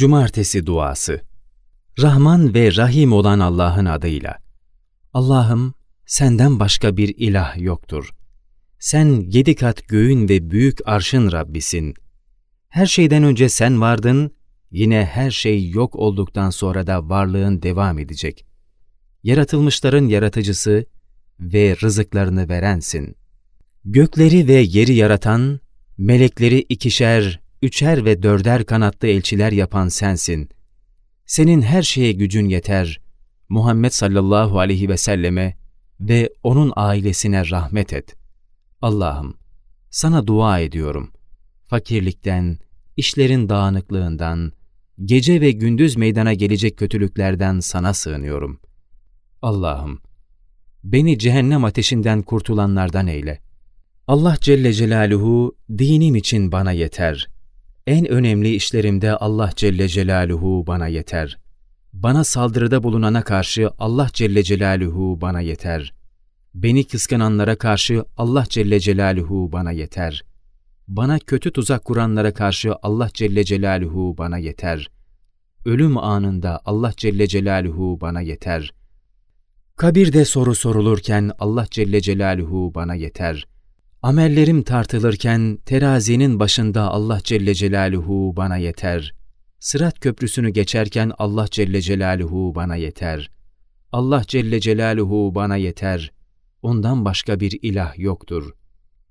Cumartesi duası Rahman ve Rahim olan Allah'ın adıyla. Allah'ım senden başka bir ilah yoktur. Sen yedi kat göğün ve büyük arşın Rabbisin. Her şeyden önce sen vardın, yine her şey yok olduktan sonra da varlığın devam edecek. Yaratılmışların yaratıcısı ve rızıklarını verensin. Gökleri ve yeri yaratan, melekleri ikişer, üçer ve dörder kanatlı elçiler yapan sensin. Senin her şeye gücün yeter. Muhammed sallallahu aleyhi ve selleme ve onun ailesine rahmet et. Allah'ım, sana dua ediyorum. Fakirlikten, işlerin dağınıklığından, gece ve gündüz meydana gelecek kötülüklerden sana sığınıyorum. Allah'ım, beni cehennem ateşinden kurtulanlardan eyle. Allah Celle Celaluhu dinim için bana yeter. En önemli işlerimde Allah Celle Celaluhu bana yeter. Bana saldırıda bulunana karşı Allah Celle Celaluhu bana yeter. Beni kıskananlara karşı Allah Celle Celaluhu bana yeter. Bana kötü tuzak kuranlara karşı Allah Celle Celaluhu bana yeter. Ölüm anında Allah Celle Celaluhu bana yeter. Kabirde soru sorulurken Allah Celle Celaluhu bana yeter. Amellerim tartılırken terazinin başında Allah Celle Celaluhu bana yeter. Sırat köprüsünü geçerken Allah Celle Celaluhu bana yeter. Allah Celle Celaluhu bana yeter. Ondan başka bir ilah yoktur.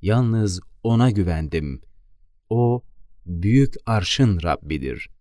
Yalnız O'na güvendim. O, büyük arşın Rabbidir.''